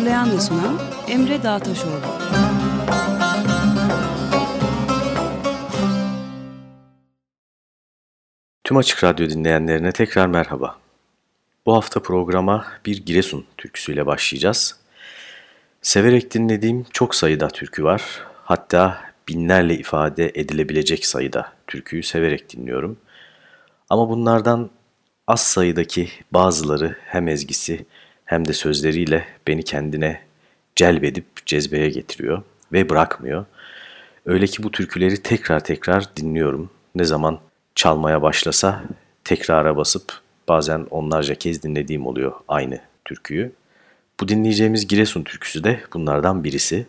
Hazırlayan ve sunan Emre Dağtaşoğlu. Tüm Açık Radyo dinleyenlerine tekrar merhaba. Bu hafta programa bir Giresun türküsüyle başlayacağız. Severek dinlediğim çok sayıda türkü var. Hatta binlerle ifade edilebilecek sayıda türküyü severek dinliyorum. Ama bunlardan az sayıdaki bazıları hem ezgisi de sözleriyle beni kendine celbedip cezbeye getiriyor ve bırakmıyor. Öyle ki bu türküleri tekrar tekrar dinliyorum. Ne zaman çalmaya başlasa tekrara basıp bazen onlarca kez dinlediğim oluyor aynı türküyü. Bu dinleyeceğimiz Giresun türküsü de bunlardan birisi.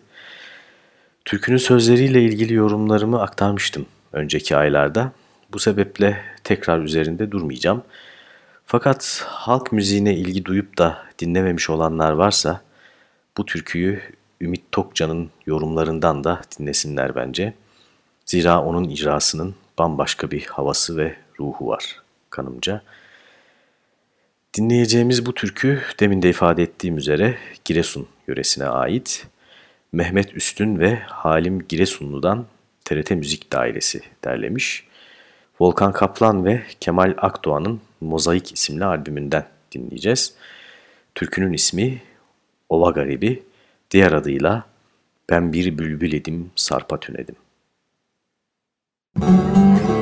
Türkünün sözleriyle ilgili yorumlarımı aktarmıştım önceki aylarda. Bu sebeple tekrar üzerinde durmayacağım. Fakat halk müziğine ilgi duyup da dinlememiş olanlar varsa bu türküyü Ümit Tokcan'ın yorumlarından da dinlesinler bence. Zira onun icrasının bambaşka bir havası ve ruhu var kanımca. Dinleyeceğimiz bu türkü demin de ifade ettiğim üzere Giresun yöresine ait. Mehmet Üstün ve Halim Giresunlu'dan TRT Müzik Dairesi derlemiş. Volkan Kaplan ve Kemal Akdoğan'ın Mozaik isimli albümünden dinleyeceğiz. Türkünün ismi Ova Garibi, diğer adıyla Ben Bir Bülbül Edim Sarpa Tünedim. Müzik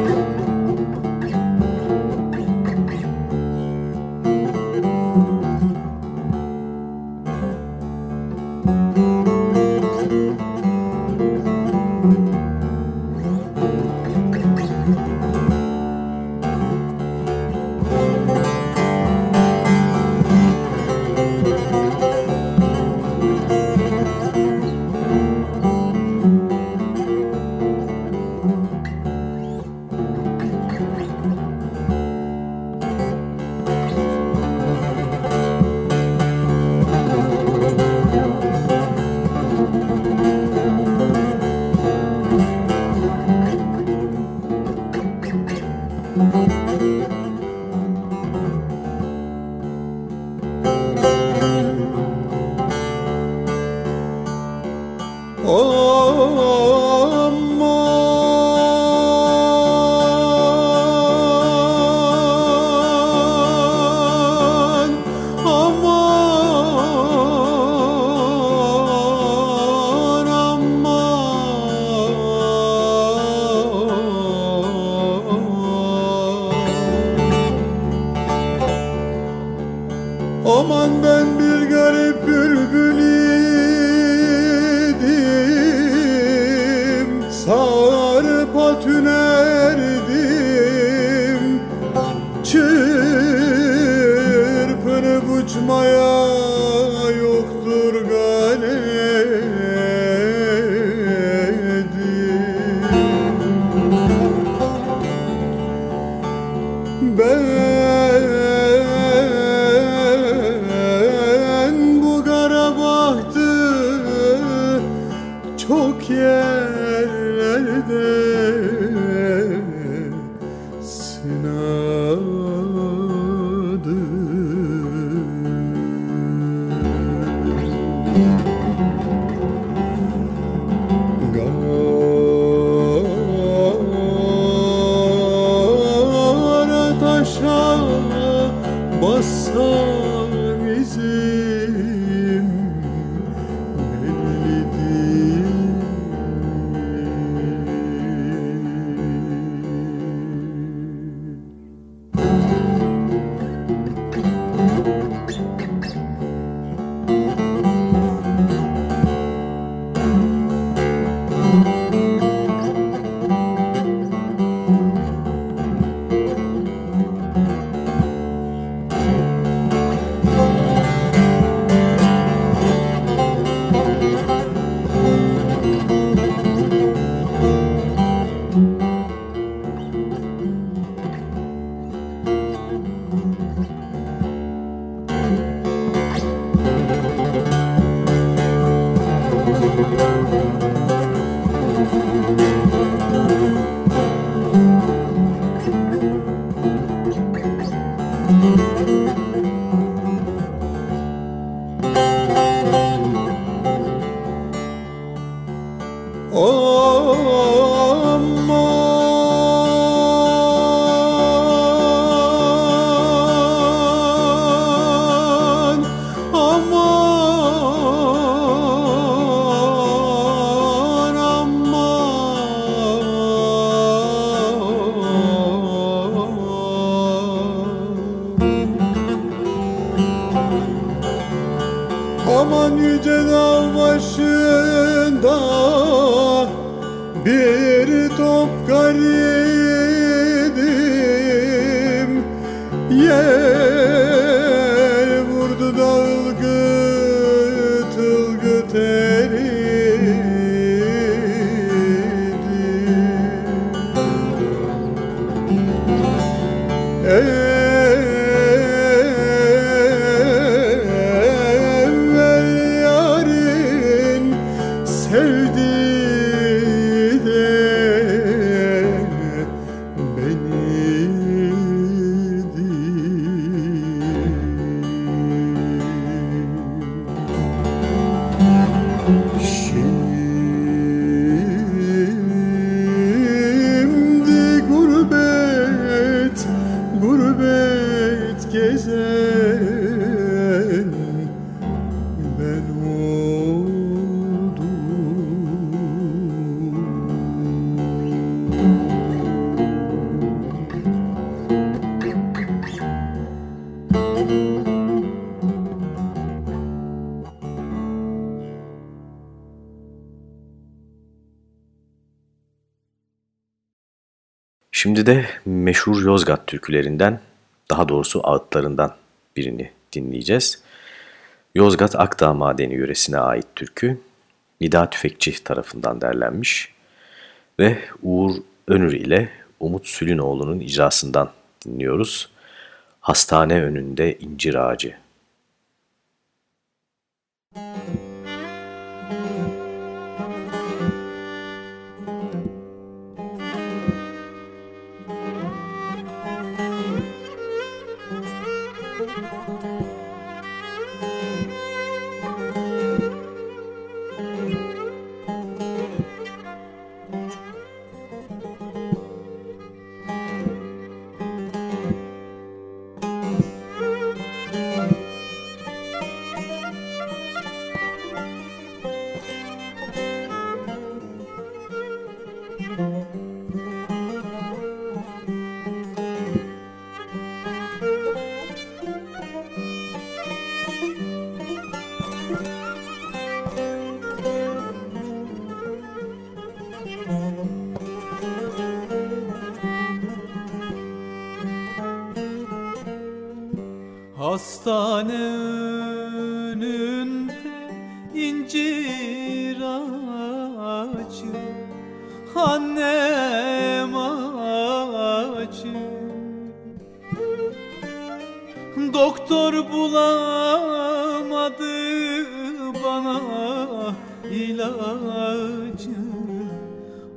de meşhur Yozgat türkülerinden, daha doğrusu ağıtlarından birini dinleyeceğiz. Yozgat Akdağ Madeni yöresine ait türkü, Nida Tüfekçi tarafından derlenmiş ve Uğur Önür ile Umut Sülünoğlu'nun icrasından dinliyoruz. Hastane önünde incir ağacı. Hastane önünde incir ağacı Annem ağacı. Doktor bulamadı bana ilacı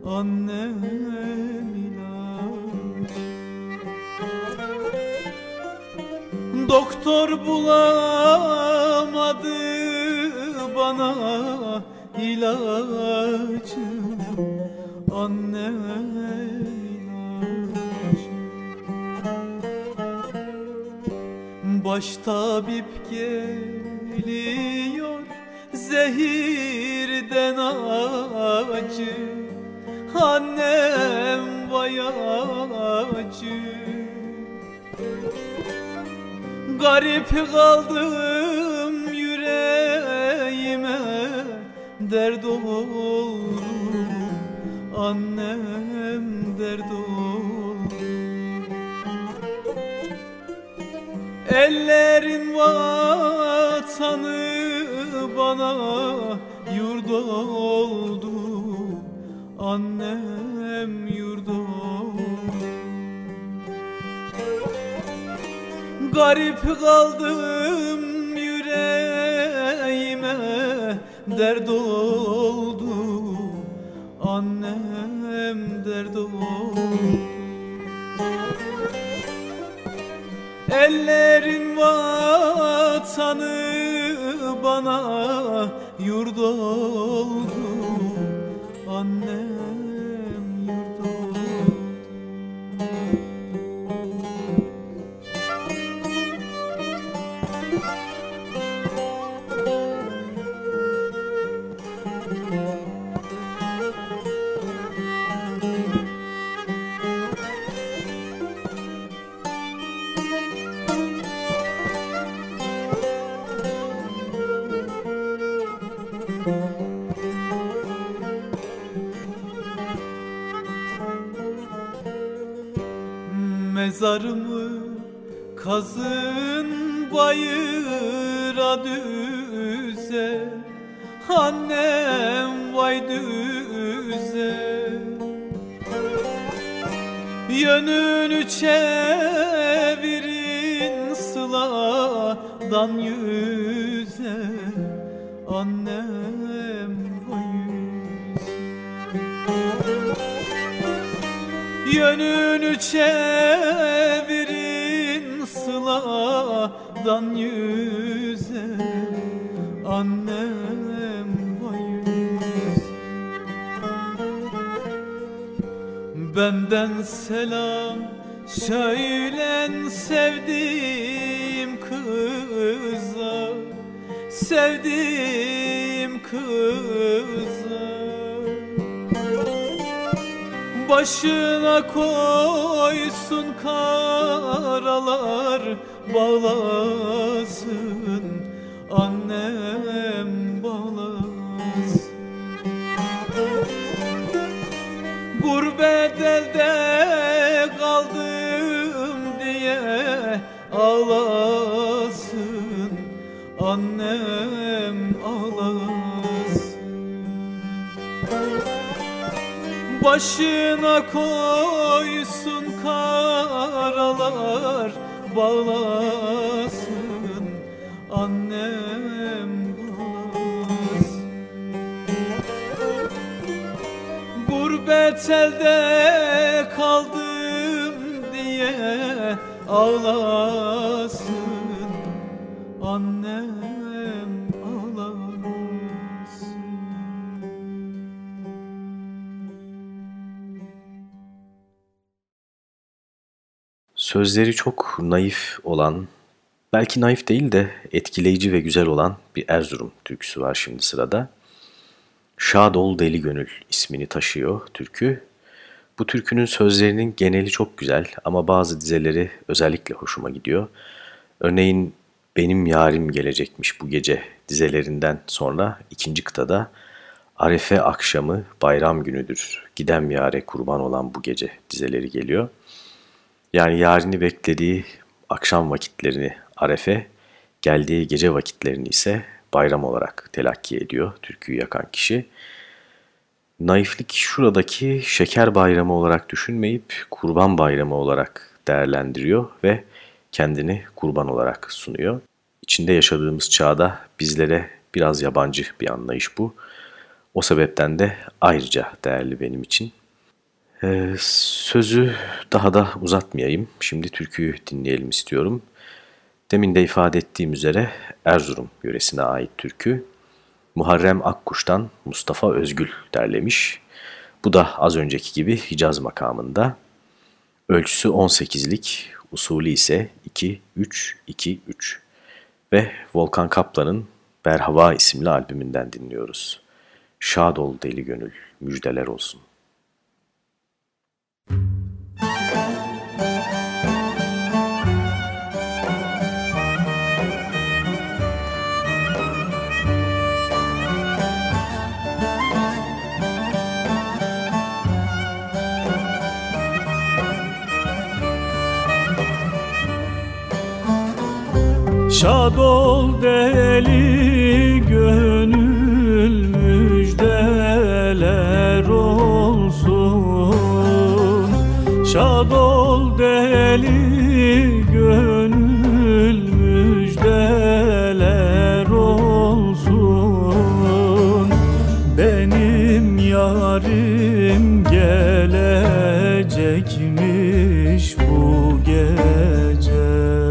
Annem Doktor bulamadı bana ilacı Annem ilacı Baş tabip geliyor Zehirden acı. Annem vay Garip kaldım yüreğime Dert oldu Annem dert oldu Ellerin vatanı bana yurt oldu Annem Garip kaldım yüreğime dert oldu. Annem dert oldu. Ellerin vatanı bana yurt oldu Başına koysun karalar bağlasın Annem bağlasın Gurbet kaldım diye ağlasın Annem Başına koysun karalar bağlasın Annem bağlasın Gurbet elde kaldım diye ağlasın Annem Sözleri çok naif olan, belki naif değil de etkileyici ve güzel olan bir Erzurum türküsü var şimdi sırada. Şad ol deli gönül ismini taşıyor türkü. Bu türkünün sözlerinin geneli çok güzel ama bazı dizeleri özellikle hoşuma gidiyor. Örneğin benim yarim gelecekmiş bu gece dizelerinden sonra ikinci kıtada Arefe akşamı bayram günüdür gidem yare kurban olan bu gece dizeleri geliyor. Yani yarini beklediği akşam vakitlerini Arefe, geldiği gece vakitlerini ise bayram olarak telakki ediyor türküyü yakan kişi. Naiflik şuradaki şeker bayramı olarak düşünmeyip kurban bayramı olarak değerlendiriyor ve kendini kurban olarak sunuyor. İçinde yaşadığımız çağda bizlere biraz yabancı bir anlayış bu. O sebepten de ayrıca değerli benim için. Ee, sözü daha da uzatmayayım. Şimdi türküyü dinleyelim istiyorum. Demin de ifade ettiğim üzere Erzurum yöresine ait türkü. Muharrem Akkuş'tan Mustafa Özgül derlemiş. Bu da az önceki gibi Hicaz makamında. Ölçüsü 18'lik, usulü ise 2-3-2-3 ve Volkan Kaplan'ın Berhava isimli albümünden dinliyoruz. Şad ol deli gönül, müjdeler olsun. Şad ol deli Şad ol deli gönül müjdeler olsun. Benim yarim gelecekmiş bu gece.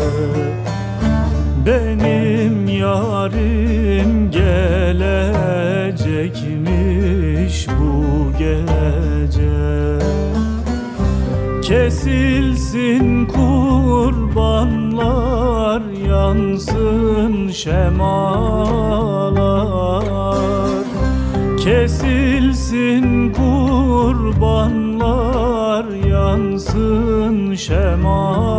Benim yarim gelecekmiş bu gece Kesilsin kurbanlar yansın şemalar. Kesilsin kurbanlar yansın şemalar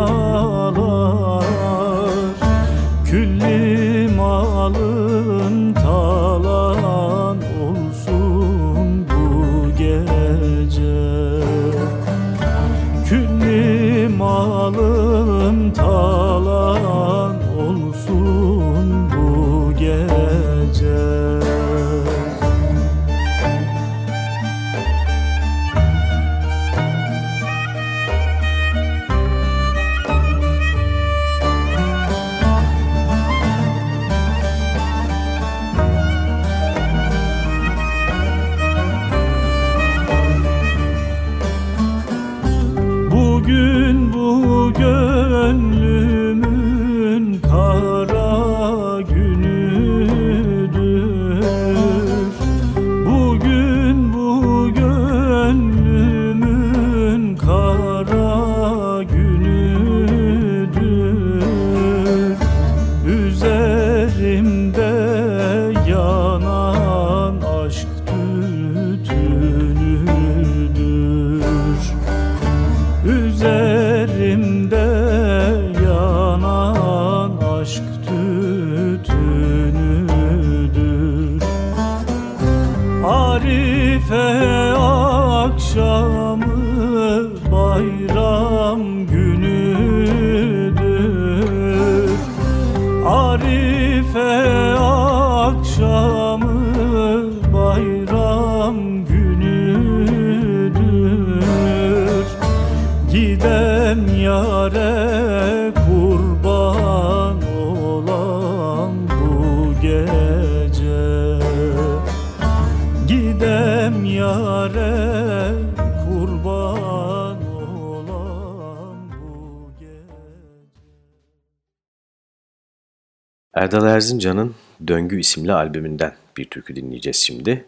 Erdal Erzincan'ın Döngü isimli albümünden bir türkü dinleyeceğiz şimdi.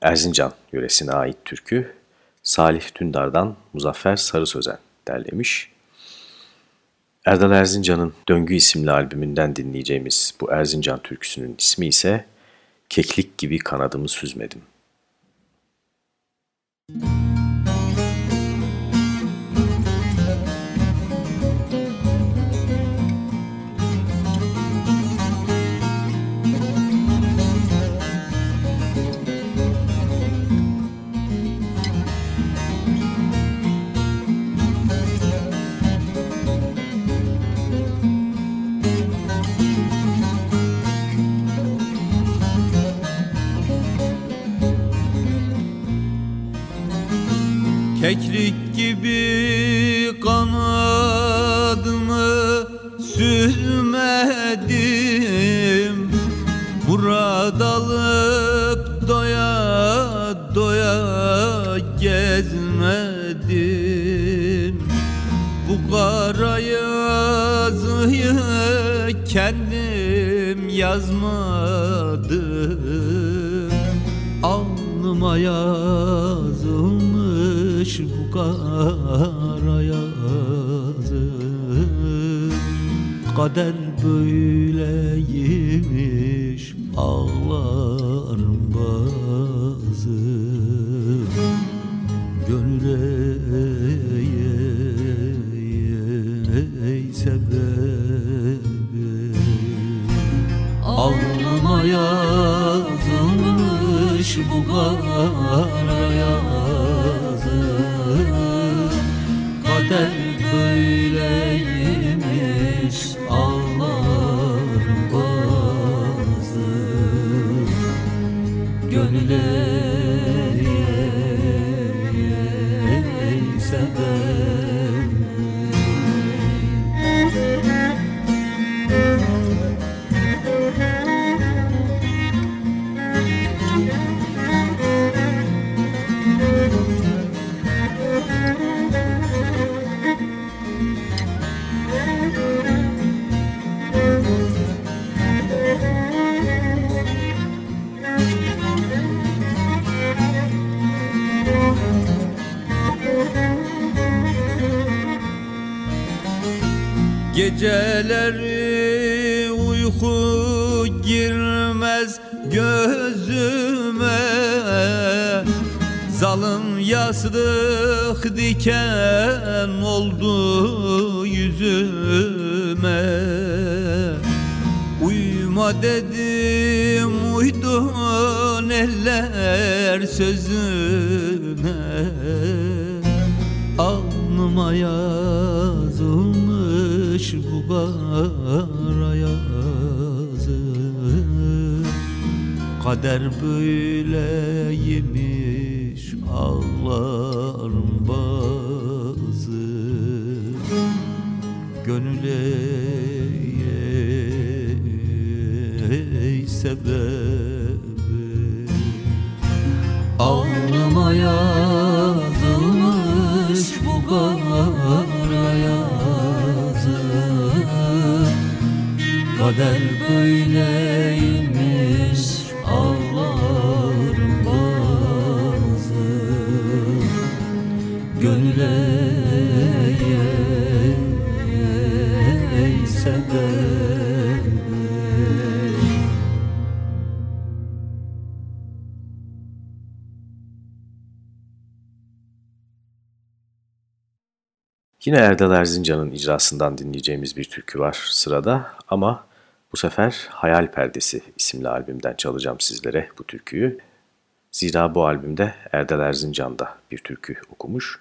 Erzincan yöresine ait türkü Salih Dündar'dan Muzaffer Sarı Sözen derlemiş. Erdal Erzincan'ın Döngü isimli albümünden dinleyeceğimiz bu Erzincan türküsünün ismi ise Keklik gibi kanadımı süzmedim. Müzik Keklik gibi kanadımı süzmedim Murad alıp doya doya gezmedim. Bu kara yazıyı kendim yazmadım. Alnıma yazılmış bu kara yazı. Kader böyleymiş ağlarım bazı. Gönüle sebebi. Alnıma yazılmış bu kara yazı Geceleri uyku girmez gözüme. Zalım yastık diken oldu yüzüme. Uyuma dedim uydun eller sözüne Alnıma bu kara yazı Kader böyleymiş ağlarım bazı. Gönüle sebebi. Alnıma Kader böyleymiş ağlarım bazı Gönüle sebep Yine Erdal Erzincan'ın icrasından dinleyeceğimiz bir türkü var sırada ama bu sefer Hayal Perdesi isimli albümden çalacağım sizlere bu türküyü. Zira bu albümde Erdal Erzincan da bir türkü okumuş.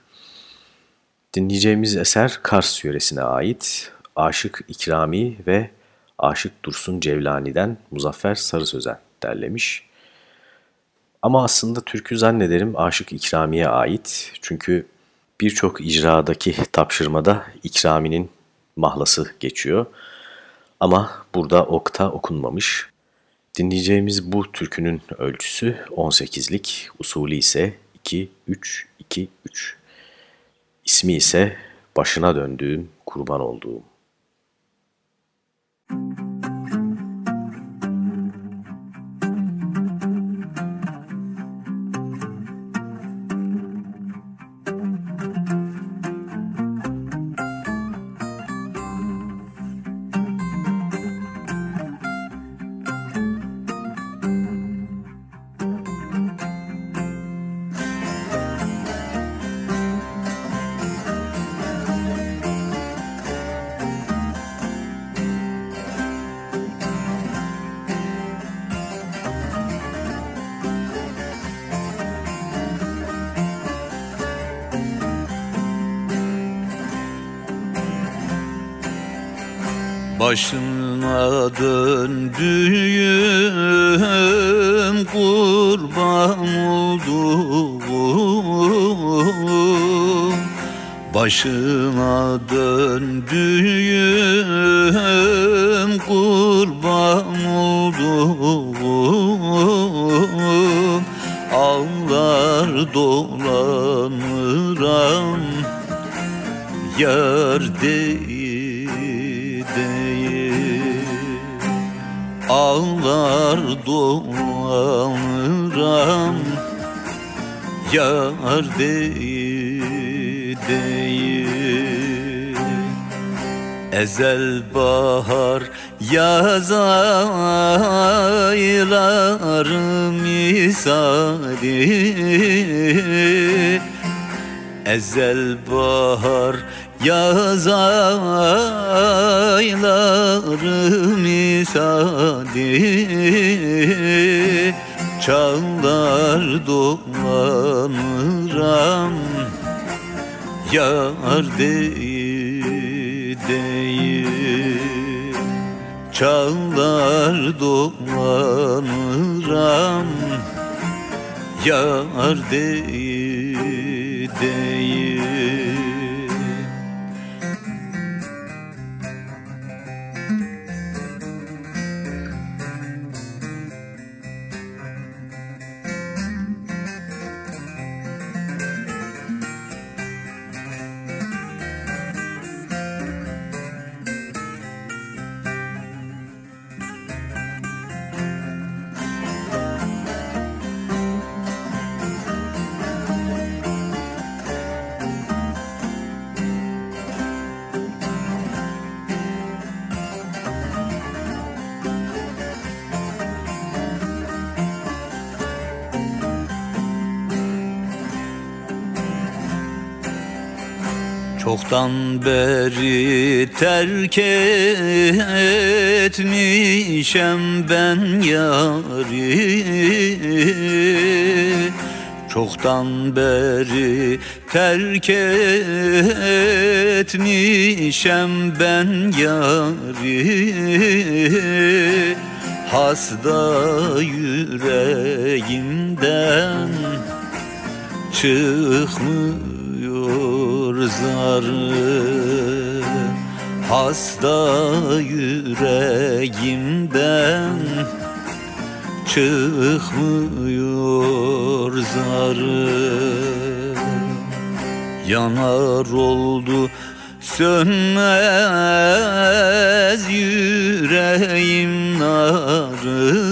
Dinleyeceğimiz eser Kars yöresine ait Aşık İkrami ve Aşık Dursun Cevlani'den Muzaffer Sarı Sözen derlemiş. Ama aslında türkü zannederim Aşık İkrami'ye ait. Çünkü birçok icradaki tapşırmada İkrami'nin mahlası geçiyor. Ama burada okta okunmamış. Dinleyeceğimiz bu türkünün ölçüsü 18'lik, usulü ise 2-3-2-3. İsmi ise Başına Döndüğüm, Kurban Olduğum. Başına döndüğüm kurban olduğum Başına döndüğüm kurban olduğum Ağlar dolanıram yar dolanıram Yar değil, değil Ezel bahar yaz ayları misali. Ezel bahar Yaz ayları misali Çağlar dolanıram. Yar değil, değil Çağlar dolanıram. Yar değil, Çoktan beri terk etmişem ben yari Çoktan beri terk etmişem ben yari Hasta yüreğimden çıkmış zarı Hasta yüreğimden çıkmıyor zarı. Yanar oldu Sönmez yüreğim narı.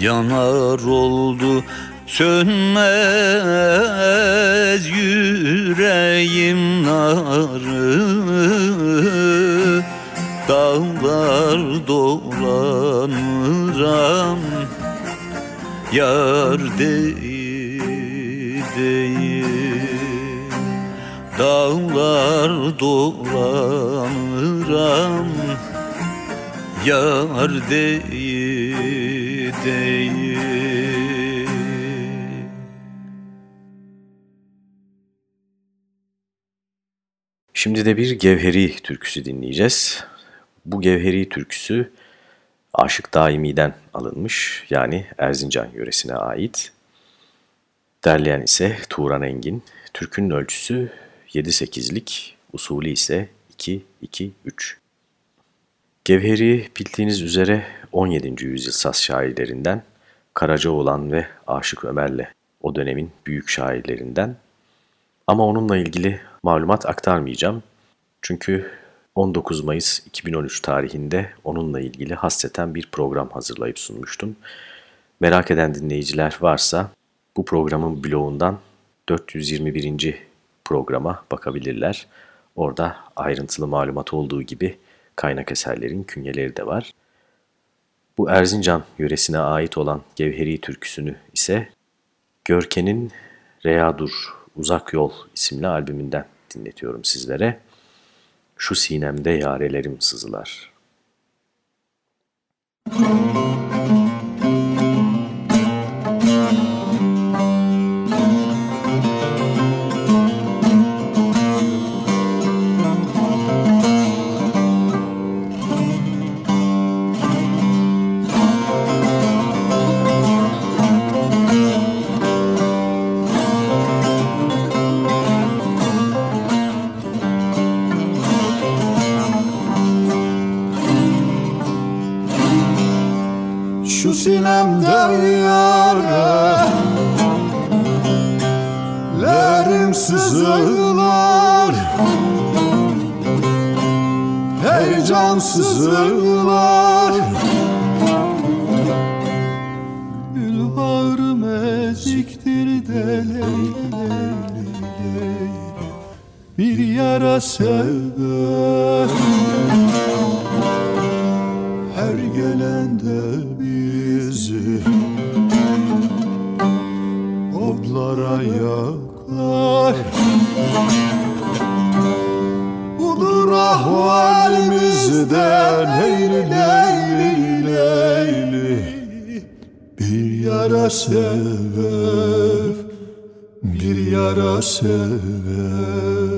Yanar oldu Sönmez yüreğim narı. Dağlar dolanıram. Yar değil değil. Dağlar dolanıram. Yar değil değil Şimdi de bir Gevheri türküsü dinleyeceğiz. Bu Gevheri türküsü Aşık Daimi'den alınmış yani Erzincan yöresine ait. Derleyen ise Turan Engin. Türkünün ölçüsü 7-8'lik, usulü ise 2-2-3. Gevheri bildiğiniz üzere 17. yüzyıl saz şairlerinden Karacaoğlan ve Aşık Ömer'le o dönemin büyük şairlerinden. Ama onunla ilgili malumat aktarmayacağım. Çünkü 19 Mayıs 2013 tarihinde onunla ilgili hasreten bir program hazırlayıp sunmuştum. Merak eden dinleyiciler varsa bu programın bloğundan 421. programa bakabilirler. Orada ayrıntılı malumat olduğu gibi kaynak eserlerin künyeleri de var. Bu Erzincan yöresine ait olan Gevheri türküsünü ise Görken'in Reyadur Uzak Yol isimli albümünden dinletiyorum sizlere. Şu sinemde yarelerim sızılar. Müzik Heyecan sızılar Gül bağrım eziktir de leyli leyli Bir yara sever Her gelende bizi Otlara yakar Budur ahvalimizden Leyli leyli leyli Bir yara sever Bir yara sever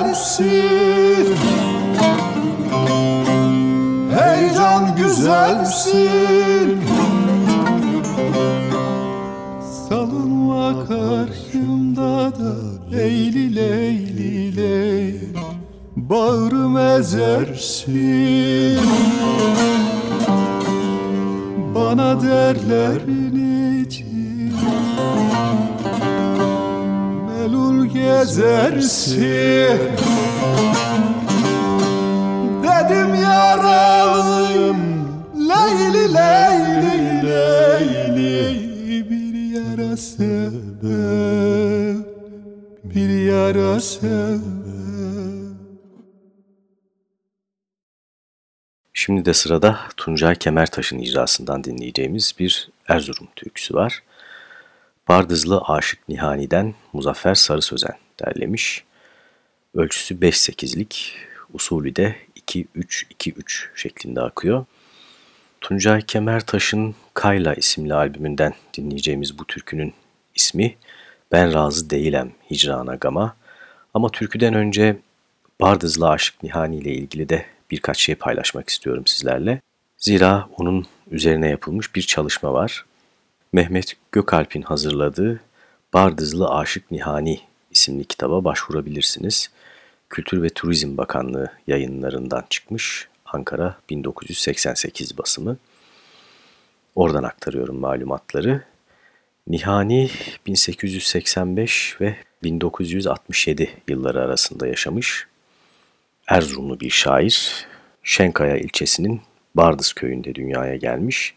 güzelsin. Heyecan güzelsin. Salınma karşımda da Leyli leyli leyli Bağrım ezersin. Bana derler gezersin Dedim yaralıyım Leyli leyli leyli. Bir yara sebep Bir yara sebep Şimdi de sırada Tuncay Kemertaş'ın icrasından dinleyeceğimiz bir Erzurum türküsü var. Bardızlı Aşık Nihani'den Muzaffer Sarı Sözen derlemiş. Ölçüsü 5-8'lik, usulü de 2-3-2-3 şeklinde akıyor. Tuncay Kemertaş'ın Kayla isimli albümünden dinleyeceğimiz bu türkünün ismi Ben Razı Değilem Hicrana Gama. Ama türküden önce Bardızlı Aşık Nihani ile ilgili de birkaç şey paylaşmak istiyorum sizlerle. Zira onun üzerine yapılmış bir çalışma var. Mehmet Gökalp'in hazırladığı Bardızlı Aşık Nihani isimli kitaba başvurabilirsiniz. Kültür ve Turizm Bakanlığı yayınlarından çıkmış Ankara 1988 basımı. Oradan aktarıyorum malumatları. Nihani 1885 ve 1967 yılları arasında yaşamış. Erzurumlu bir şair. Şenkaya ilçesinin Bardız köyünde dünyaya gelmiş.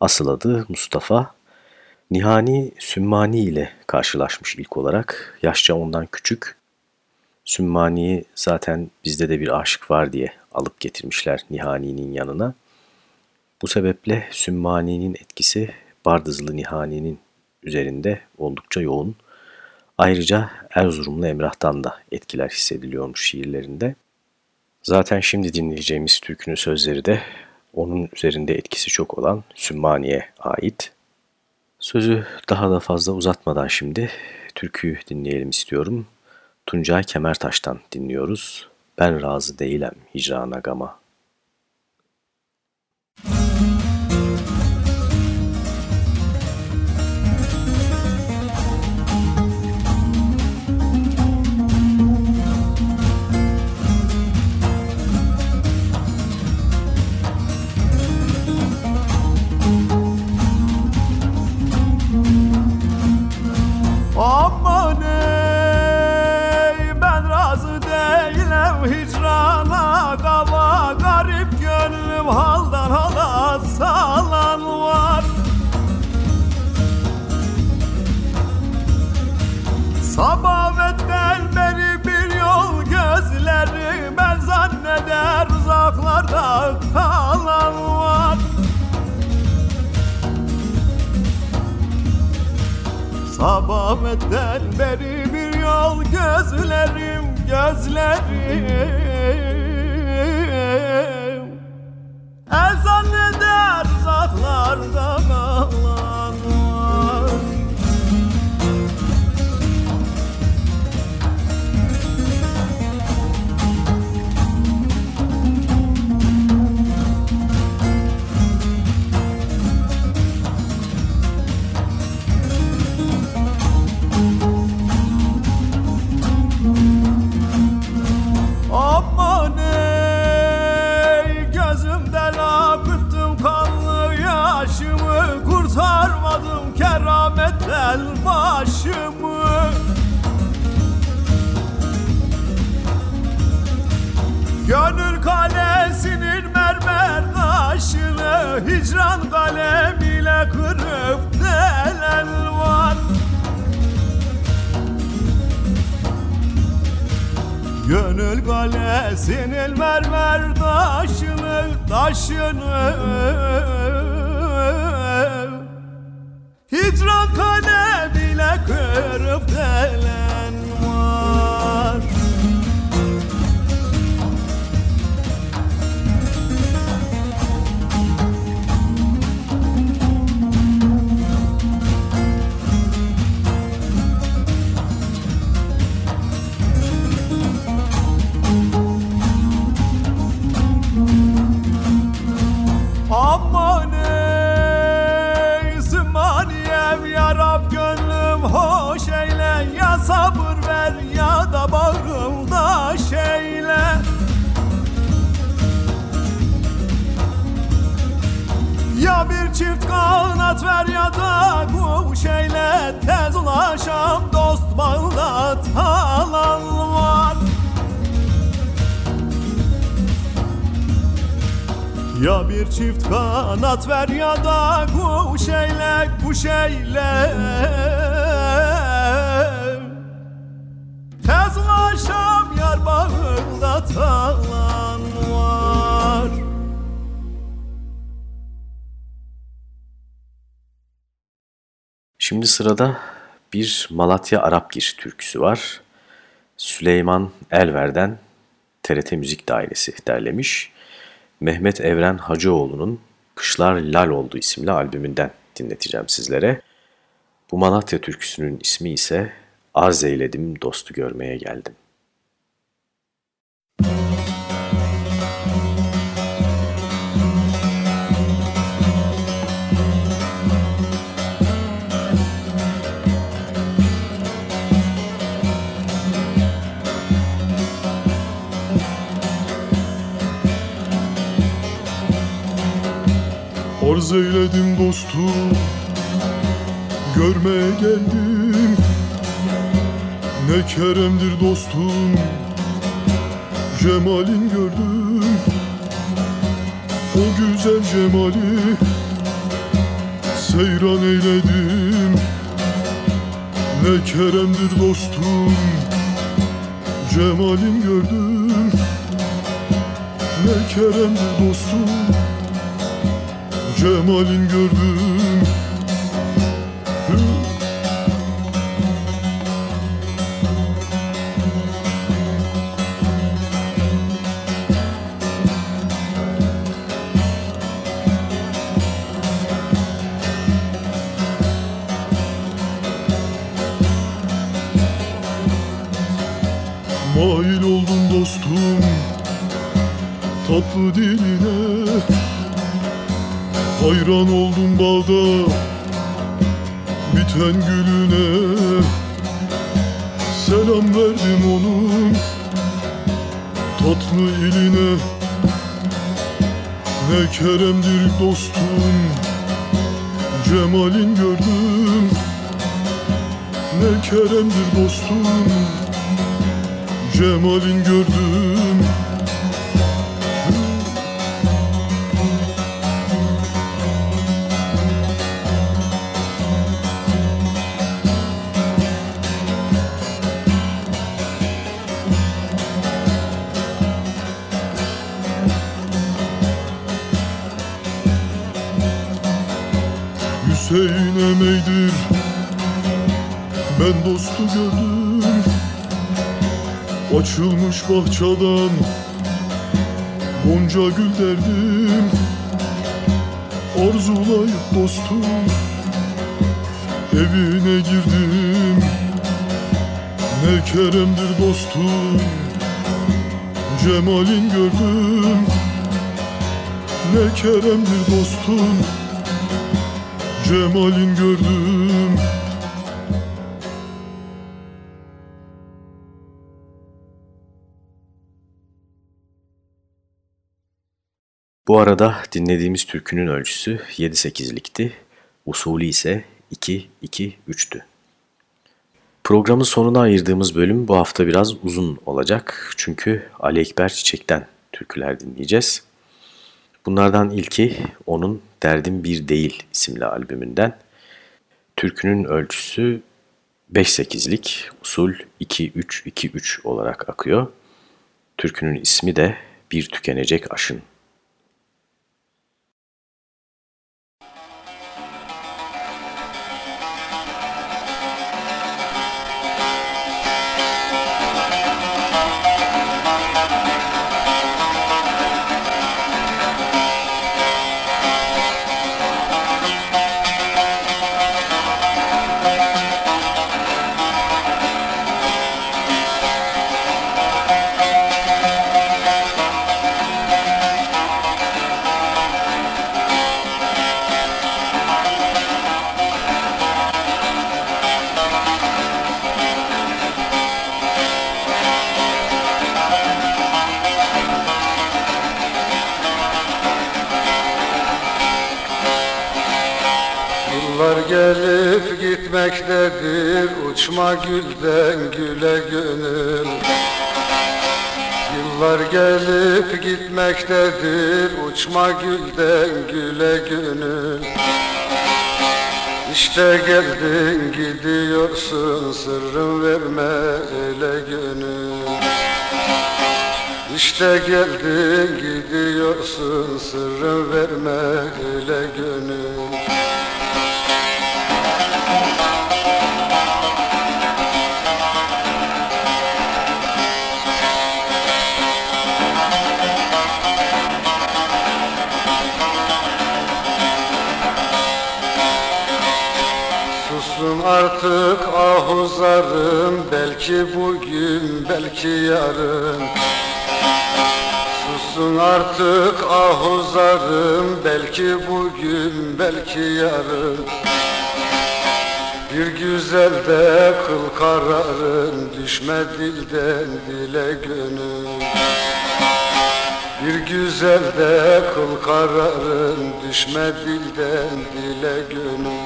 Asıl adı Mustafa. Nihani Sümmani ile karşılaşmış ilk olarak. Yaşça ondan küçük. Sümmani'yi zaten bizde de bir aşık var diye alıp getirmişler Nihani'nin yanına. Bu sebeple Sümmani'nin etkisi Bardızlı Nihani'nin üzerinde oldukça yoğun. Ayrıca Erzurumlu Emrah'tan da etkiler hissediliyormuş şiirlerinde. Zaten şimdi dinleyeceğimiz türkünün sözleri de onun üzerinde etkisi çok olan Sümmani'ye ait. Sözü daha da fazla uzatmadan şimdi türküyü dinleyelim istiyorum. Tuncay Kemertaş'tan dinliyoruz. Ben razı değilim hicrana gama. Sabahetten Gönül kalesinin mermer taşını Taşını. Hicran kalemiyle kırıp delen kanat ver ya da kuş eyle Tez ulaşam. Dost bağla talan var. Ya bir çift kanat ver ya da kuş eyle, kuş eyle Tez ulaşam yar bağında talan Şimdi sırada bir Malatya Arapgir türküsü var. Süleyman Elver'den TRT Müzik Dairesi derlemiş. Mehmet Evren Hacıoğlu'nun Kışlar Lal Oldu isimli albümünden dinleteceğim sizlere. Bu Malatya türküsünün ismi ise Arz eyledim dostu görmeye geldim. Arz eyledim dostum Görmeye geldim. Ne keremdir dostum Cemalin gördüm. O güzel cemali Seyran eyledim. Ne keremdir dostum Cemalin gördüm. Ne keremdir dostum cemalin gördüm Mail oldum dostum tatlı diline Hayran oldum bağda biten gülüne. Selam verdim onun tatlı iline. Ne keremdir dostum cemalin gördüm. Ne keremdir dostum cemalin gördüm dostu gördüm Açılmış bahçadan Gonca gül derdim. Arzulayıp dostum Evine girdim. Ne keremdir dostum Cemalin gördüm. Ne keremdir dostum cemalin gördüm Bu arada dinlediğimiz türkünün ölçüsü 7-8'likti, usulü ise 2-2-3'tü. Programın sonuna ayırdığımız bölüm bu hafta biraz uzun olacak çünkü Ali Ekber Çiçek'ten türküler dinleyeceğiz. Bunlardan ilki onun Derdim Bir Değil isimli albümünden. Türkünün ölçüsü 5-8'lik, usul 2-3-2-3 olarak akıyor. Türkünün ismi de Bir Tükenecek Aşın. Uçma gülden güle gönül. Yıllar gelip gitmektedir Uçma gülden güle gönül. İşte geldin gidiyorsun Sırrım verme ele gönül. İşte geldin gidiyorsun Sırrım verme ele gönül artık ahuzarım Belki bugün belki yarın. Susun artık ahuzarım Belki bugün belki yarın. Bir güzel de kıl kararın Düşme dilden dile gönül. Bir güzel de kıl kararın Düşme dilden dile gönül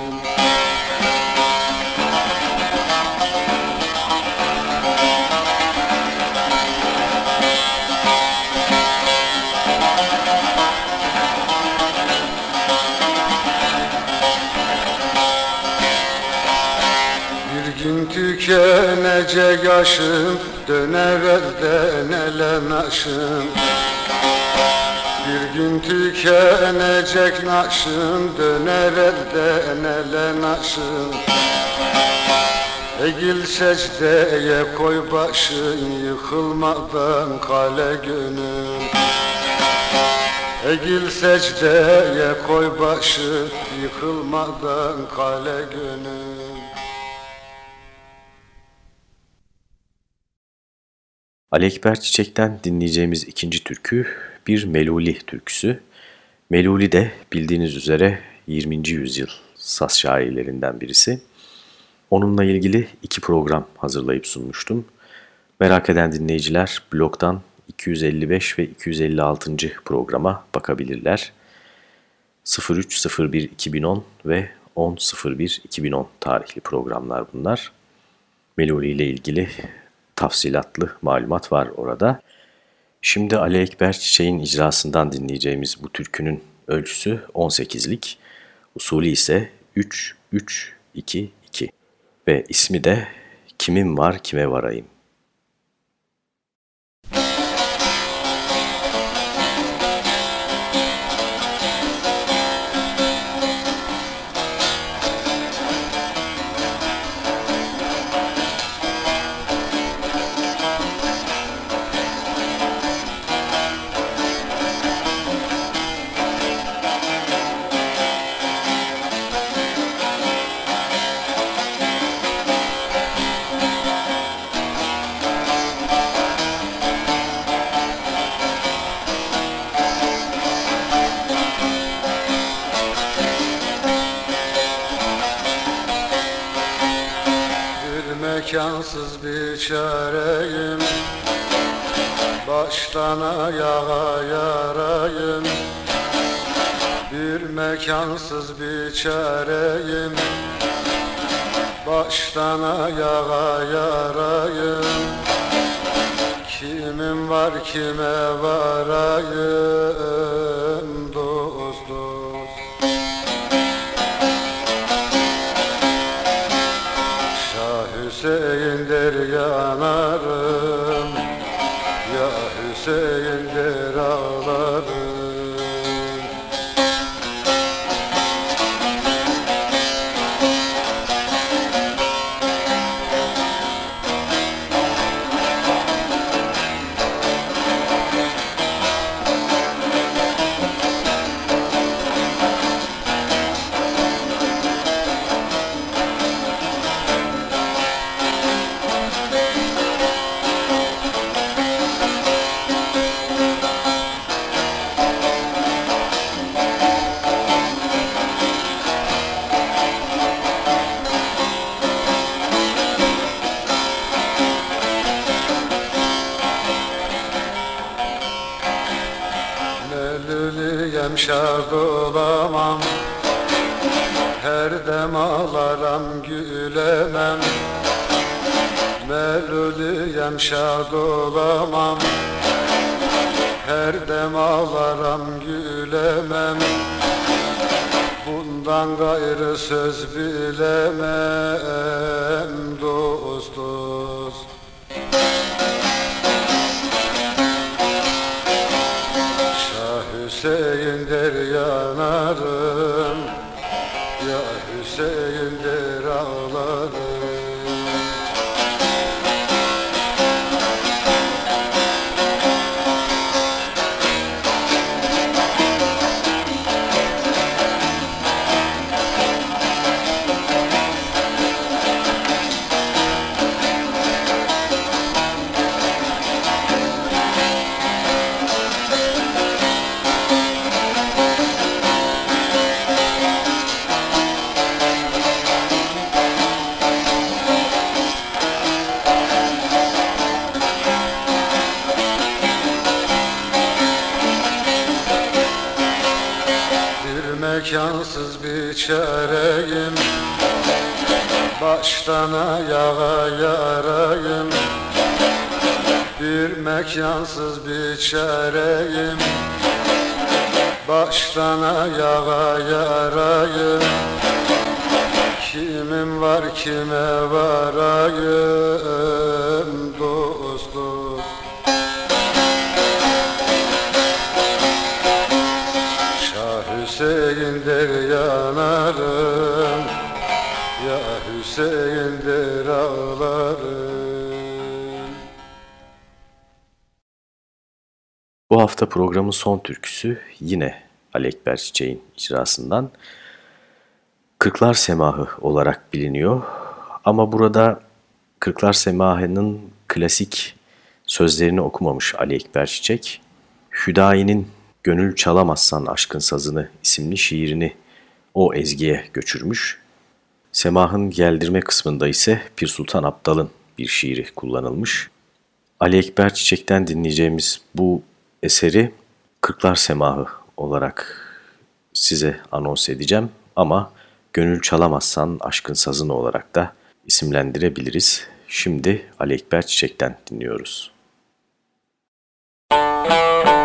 tükenecek yaşım Döner elden ele naşım. Bir gün tükenecek naşım Döner elden ele naşım. Egil secdeye koy başın Yıkılmadan kale gönül Egil secdeye koy başın Yıkılmadan kale gönül Ali Ekber Çiçek'ten dinleyeceğimiz ikinci türkü bir Meluli türküsü. Meluli de bildiğiniz üzere 20. yüzyıl saz şairlerinden birisi. Onunla ilgili iki program hazırlayıp sunmuştum. Merak eden dinleyiciler blogdan 255 ve 256. programa bakabilirler. 03.01.2010 ve 10.01.2010 tarihli programlar bunlar. Meluli ile ilgili tafsilatlı malumat var orada. Şimdi Ali Ekber Çiçek'in icrasından dinleyeceğimiz bu türkünün ölçüsü 18'lik, usulü ise 3-3-2-2 ve ismi de Kimim Var Kime Varayım. Bir mekansız bir çareyim Baştan ayağa yarayım. Kimim var kime varayım الأرض ayağa yarayım Bir mekansız bir çareyim Baştan ayağa yarayım Kimim var kime varayım Bu hafta programın son türküsü yine Ali Ekber Çiçek'in icrasından Kırklar Semahı olarak biliniyor. Ama burada Kırklar Semahı'nın klasik sözlerini okumamış Ali Ekber Çiçek. Hüdayi'nin Gönül Çalamazsan Aşkın Sazını isimli şiirini o ezgiye göçürmüş. Semah'ın geldirme kısmında ise Pir Sultan Abdal'ın bir şiiri kullanılmış. Ali Ekber Çiçek'ten dinleyeceğimiz bu eseri Kırklar Semahı olarak size anons edeceğim ama Gönül Çalamazsan Aşkın Sazını olarak da isimlendirebiliriz. Şimdi Ali Ekber Çiçek'ten dinliyoruz. Gönül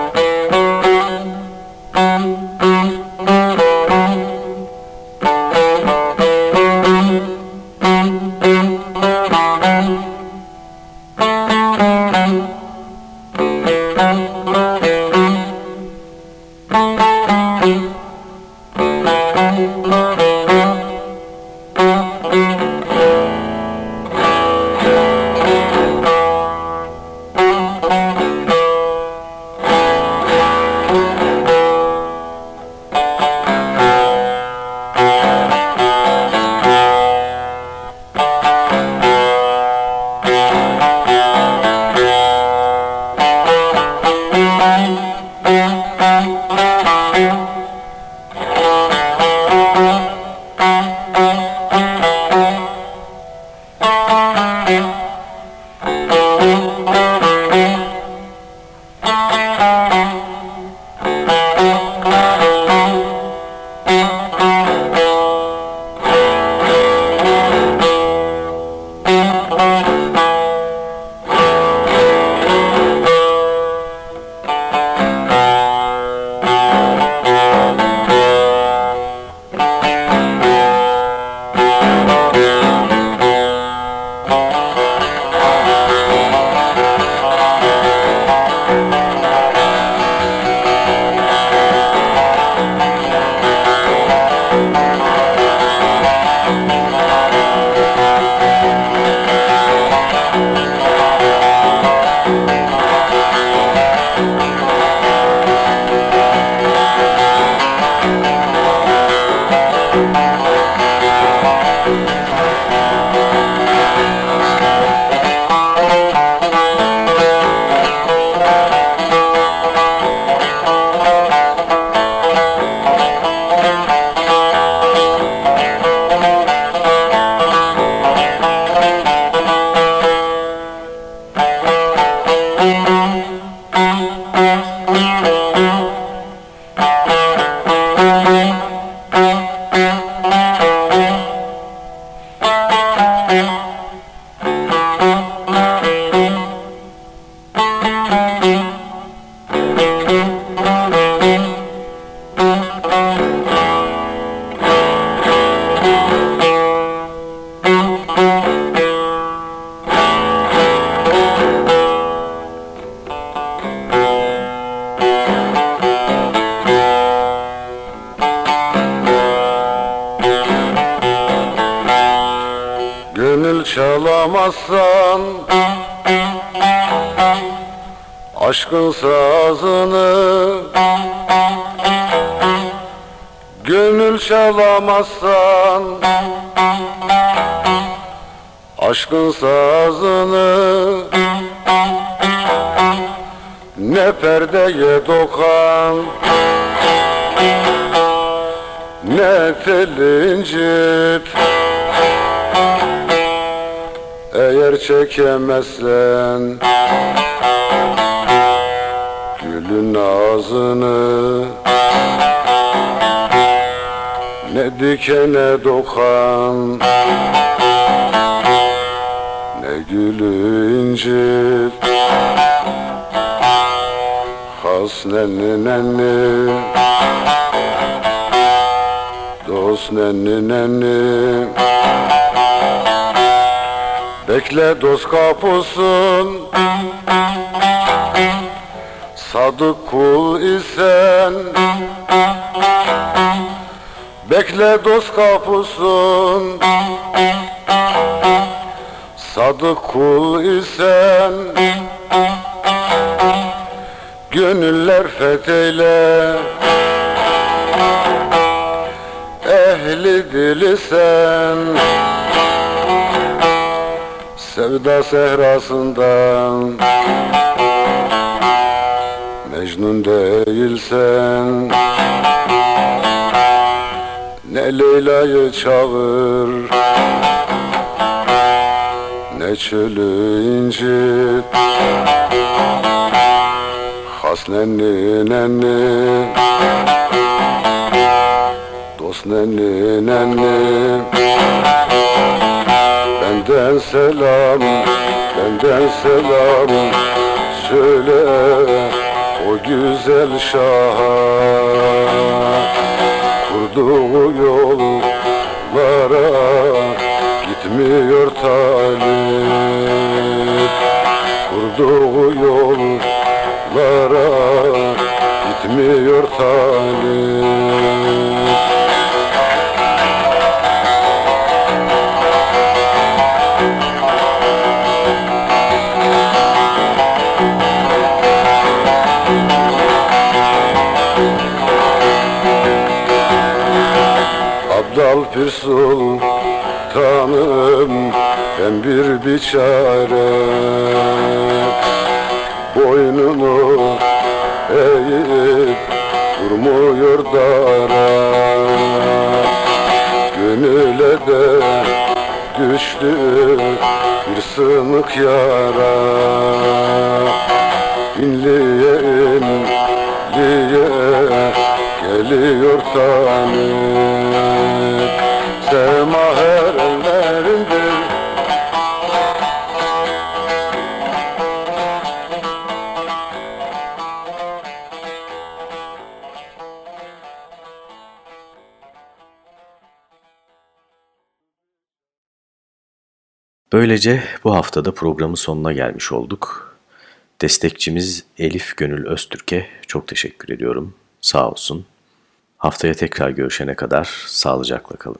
dokan Ne tel incit eğer çekemezsen Gülün ağzını. Ne dikene dokan. Ne gülü incit Has nenni nenni. Dost nenni nenni. Bekle dost kapısın. Sadık kul isen. Bekle dost kapısın. Sadık kul isen Gönüller fetheyle. Ehli dili sen. Sevda sehrasından. Mecnun değilsen Ne Leyla'yı çağır. Ne çölü incit Has nenni nenni Dost nenni nenni Benden selam Benden selam. Söyle o güzel şaha. Kurduğu yollara Gitmiyor talip. Kurduğu yollara Gitmiyor talip Abdal Pir Sultanım ben bir biçare Boynunu eğip durmuyor dara. Gönüle de düştü bir sınık yara. İnliye inliye geliyor Semaher ellerindir Böylece bu haftada programın sonuna gelmiş olduk. Destekçimiz Elif Gönül Öztürk'e çok teşekkür ediyorum. Sağ olsun. Haftaya tekrar görüşene kadar sağlıcakla kalın.